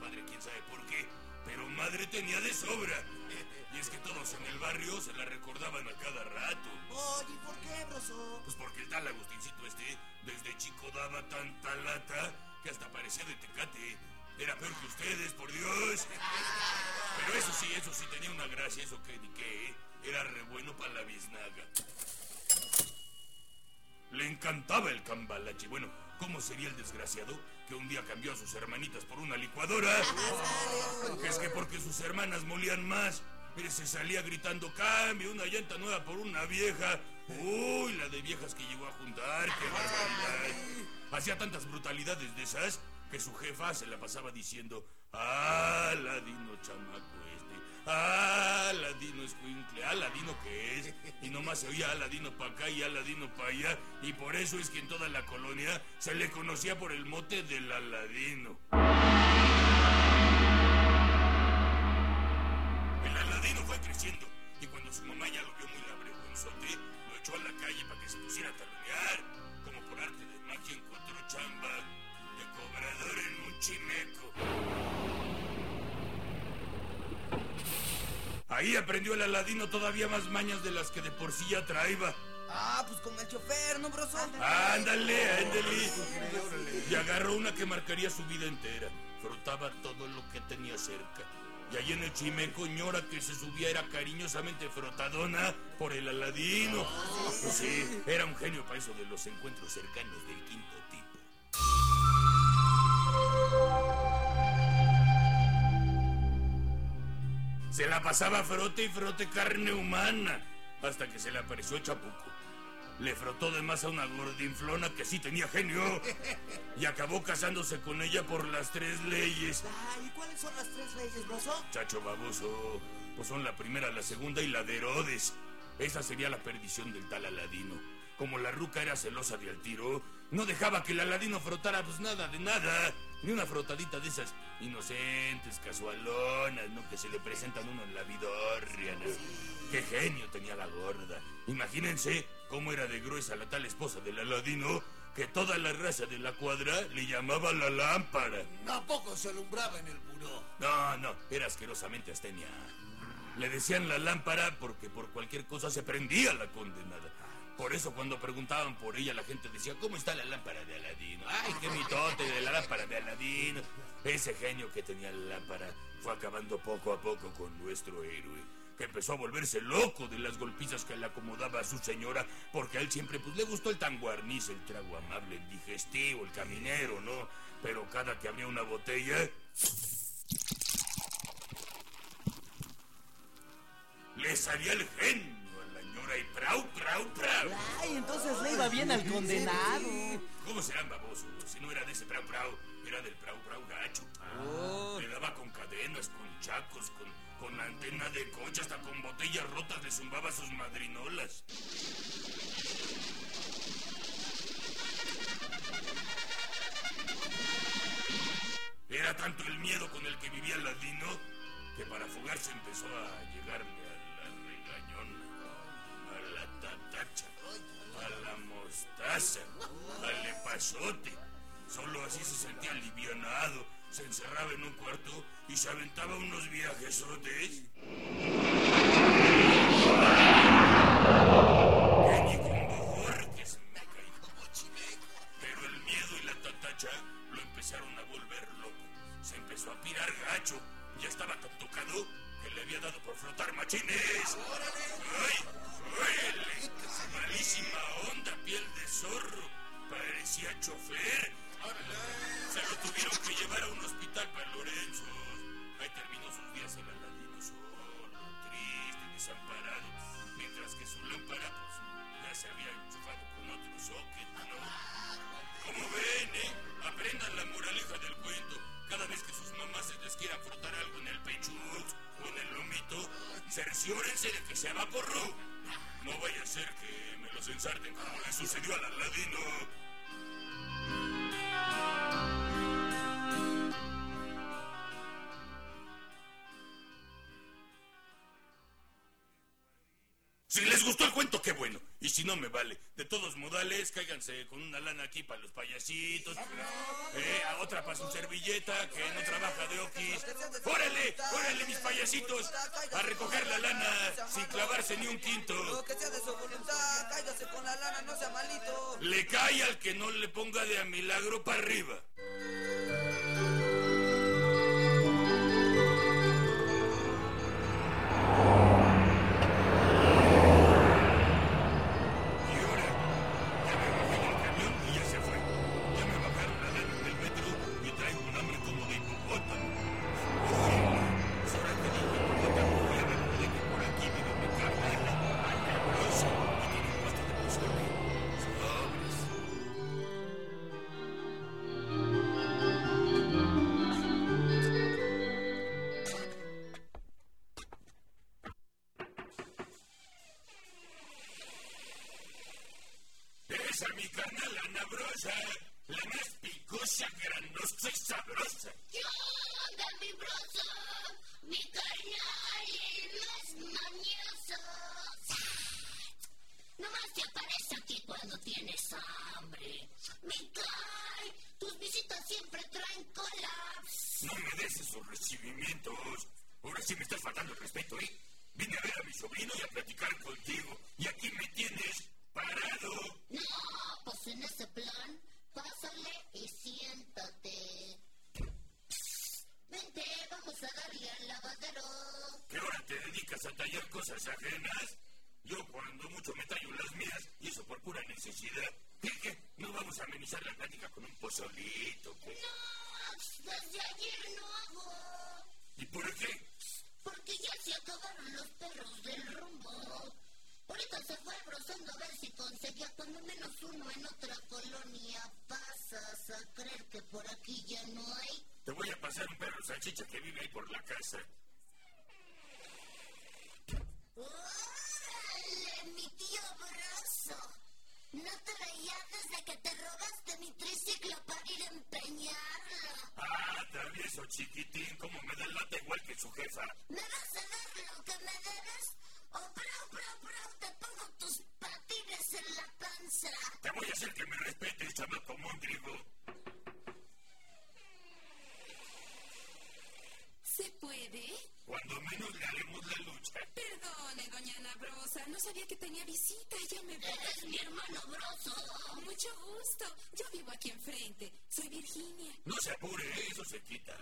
padre, quién sabe por qué, pero madre tenía de sobra. Y es que todos en el barrio se la recordaban a cada rato. Oye, ¿por qué, broso? Pues porque el tal Agustincito este, desde chico daba tanta lata que hasta parecía de tecate. Era peor que ustedes, por Dios. Pero eso sí, eso sí tenía una gracia, eso que ni qué, ¿eh? Era re bueno para la biznaga. Le encantaba el cambalache. Bueno, ¿cómo sería el desgraciado que un día cambió a sus hermanitas por una licuadora? Es que porque sus hermanas molían más. Mire, se salía gritando, cambio una llanta nueva por una vieja. Uy, la de viejas que llegó a juntar, qué barbaridad. Hacía tantas brutalidades de esas que su jefa se la pasaba diciendo, ah, ladino chamaco este, ah, ladino escuincle, ah, ladino que es. Y nomás se oía Aladino pa' acá y Aladino pa' allá. Y por eso es que en toda la colonia se le conocía por el mote del Aladino. El Aladino fue creciendo y cuando su mamá ya lo vio muy labregonzote, lo echó a la calle para que se pusiera a talonear. Como por arte de magia encontró chamba de cobrador en un chimeco. Ahí aprendió el Aladino todavía más mañas de las que de por sí ya traía. Ah, pues con el chofer, ¿no, broso? Ándale, ándale. Y agarró una que marcaría su vida entera. Frotaba todo lo que tenía cerca. Y allí en el chimeco, ñora que se subía era cariñosamente frotadona por el Aladino. Sí, era un genio para eso de los encuentros cercanos del quinto tipo. Se la pasaba frote y frote carne humana hasta que se le apareció Chapuco. Le frotó de más a una gordinflona que sí tenía genio y acabó casándose con ella por las tres leyes. Ay, ¿y cuáles son las tres leyes, broso? Chacho baboso, pues son la primera, la segunda y la de Herodes. Esa sería la perdición del tal Aladino. Como la ruca era celosa de al tiro, no dejaba que el Aladino frotara pues nada de nada. Ni una frotadita de esas inocentes, casualonas, ¿no? Que se le presentan uno en la vidorria, ¿no? Qué genio tenía la gorda. Imagínense cómo era de gruesa la tal esposa del Aladino que toda la raza de la cuadra le llamaba la lámpara. ¿A poco se alumbraba en el buró? No, no, era asquerosamente astenia. Le decían la lámpara porque por cualquier cosa se prendía la condenada. Por eso cuando preguntaban por ella la gente decía, ¿cómo está la lámpara de Aladino? ¡Ay, qué mitote de la lámpara de Aladino! Ese genio que tenía la lámpara fue acabando poco a poco con nuestro héroe, que empezó a volverse loco de las golpizas que le acomodaba a su señora, porque a él siempre pues le gustó el tanguarniz, el trago amable, el digestivo, el caminero, ¿no? Pero cada que abría una botella... Le salía el genio a la ñora y prau, prau, prau. Ay, entonces le iba bien al condenado. ¿Cómo serán babosos? Si no era de ese prau prau, era del prau prau gacho. Le daba con cadenas, con chacos, con, con antena de coche, hasta con botellas rotas le zumbaba sus madrinolas. Era tanto el miedo con el que vivía el ladino que para fugarse empezó a llegarle a mostaza, al epazote. Solo así se sentía alivianado. Se encerraba en un cuarto y se aventaba unos viajesotes. Me caí como chimeco. Pero el miedo y la tatacha lo empezaron a volver loco. Se empezó a pirar gacho. Ya estaba tan tocado que le había dado por flotar machines. ¡Ay! Malísima onda, piel de zorro. Parecía chofer. Se lo tuvieron que llevar a un hospital para Lorenzo. Ahí terminó sus días el aladino solo, triste, desamparado. Mientras que su lámpara, pues, ya se había enchufado con otro socket, ¿no? Como ven, ¿eh? Aprendan la moraleja del cuento. Cada vez que sus mamás se les quieran frotar algo en el pecho o en el lomito, cerciórense de que sea vaporro. No vaya a ser que me los ensarten como le sucedió al aladino. Si les gustó el cuento, qué bueno. Y si no me vale, de todos modales, cáiganse con una lana aquí para los payasitos. Eh, a otra para su servilleta que no trabaja de okis. ¡Órale! ¡Órale, mis payasitos! A recoger la lana sin clavarse ni un quinto. Que sea de su voluntad, cáigase con la lana, no sea malito. Le cae al que no le ponga de a milagro para arriba. Sabrosa. ¿Qué onda, mi broso? Mi carnal, más mañoso. Nomás te aparece aquí cuando tienes hambre. Mi car, tus visitas siempre traen colas. No me des esos recibimientos. Ahora sí me estás faltando el respeto, ¿eh? Vine a ver a mi sobrino y a platicar contigo. Y aquí me tienes cosas ajenas? Yo cuando mucho me tallo las mías y eso por pura necesidad. ¿Qué? ¿No vamos a amenizar la plática con un pozolito? ¿qué? No, desde ayer no hago. ¿Y por qué? Porque ya se acabaron los perros del rumbo. Ahorita se fue brozando a ver si conseguía cuando menos uno en otra colonia. Pasas a creer que por aquí ya no hay. Te voy a pasar un perro salchicha que vive ahí por la casa. No te veía desde que te robaste mi triciclo para ir a empeñarlo. Ah, travieso chiquitín, como me da lata igual que su jefa. ¿Me vas a dar lo que me debes? ¿O brau, brau, brau, te pongo tus patines en la panza? Te voy a hacer que me respetes, Hermano Broso. Mucho gusto, yo vivo aquí enfrente, soy Virginia. No se apure, eso se quita.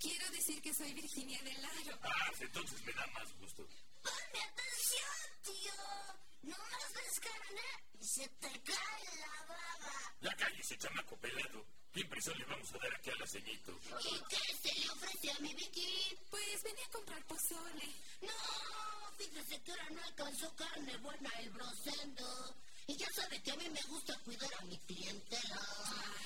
Quiero decir que soy Virginia del Aro. Ah, entonces me da más gusto. Ponme atención, tío. No más ves y se te cae la baba. Ya cállese, chamaco pelado. ¿Qué impresión le vamos a dar aquí a la ceñito? ¿Y qué se le ofrece a mi Vicky? Pues venía a comprar pozole. No, fíjese que ahora no alcanzó carne buena el brosendo. Y ya sabe que a mí me gusta cuidar a mi clientela.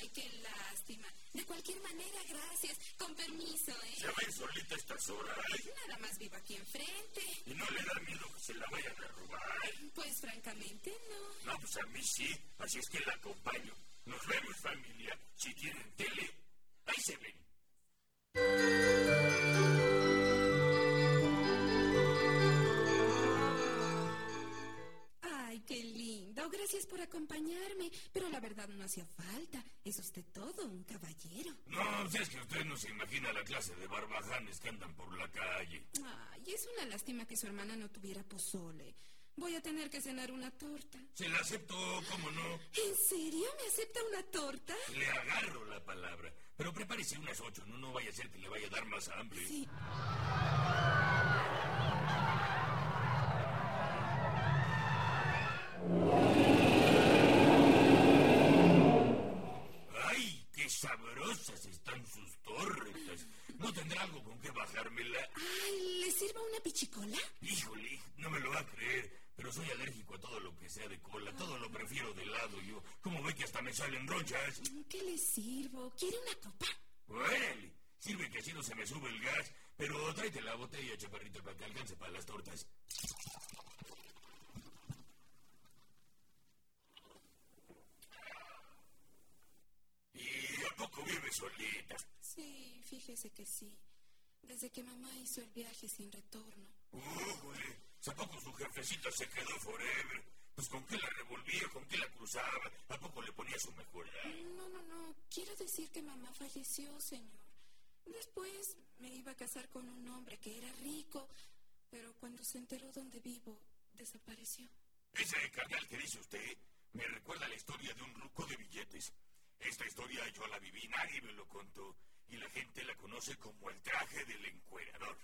Ay, qué lástima. De cualquier manera, gracias. Con permiso, Se ¿eh? va a ir solita a estas horas. Nada más vivo aquí enfrente. ¿Y no le da miedo que se la vayan a robar? Pues francamente no. No, pues a mí sí. Así es que la acompaño. Nos vemos, familia. Si tienen tele, ahí se ven. Gracias por acompañarme. Pero la verdad no hacía falta. Es usted todo un caballero. No, si es que usted no se imagina la clase de barbajanes que andan por la calle. Ay, es una lástima que su hermana no tuviera pozole. Voy a tener que cenar una torta. Se la acepto, ¿cómo no? ¿En serio me acepta una torta? Le agarro la palabra. Pero prepárese unas ocho, no, no vaya a ser que le vaya a dar más hambre. Sí. ¡Ay, qué sabrosas están sus torretas! ¿No tendrá algo con qué bajármela? Ay, ¿le sirvo una pichicola? Híjole, no me lo va a creer, pero soy alérgico a todo lo que sea de cola. Todo lo prefiero de lado yo. ¿Cómo ve que hasta me salen ronchas? ¿Qué le sirvo? ¿Quiere una copa? ¡Órale! Sirve que así no se me sube el gas. Pero tráete la botella, chaparrito, para que alcance para las tortas. ¿Y a Sí, fíjese que sí. Desde que mamá hizo el viaje sin retorno. ¡Uh, güey! ¿A poco su jefecita se quedó forever? Pues con qué la revolvía, con qué la cruzaba, ¿a poco le ponía su mejor? No, no, no. Quiero decir que mamá falleció, señor. Después me iba a casar con un hombre que era rico, pero cuando se enteró dónde vivo, desapareció. Ese carnal que dice usted me recuerda la historia de un ruco de billetes. Esta historia yo la viví, nadie me lo contó, y la gente la conoce como el traje del encuerador.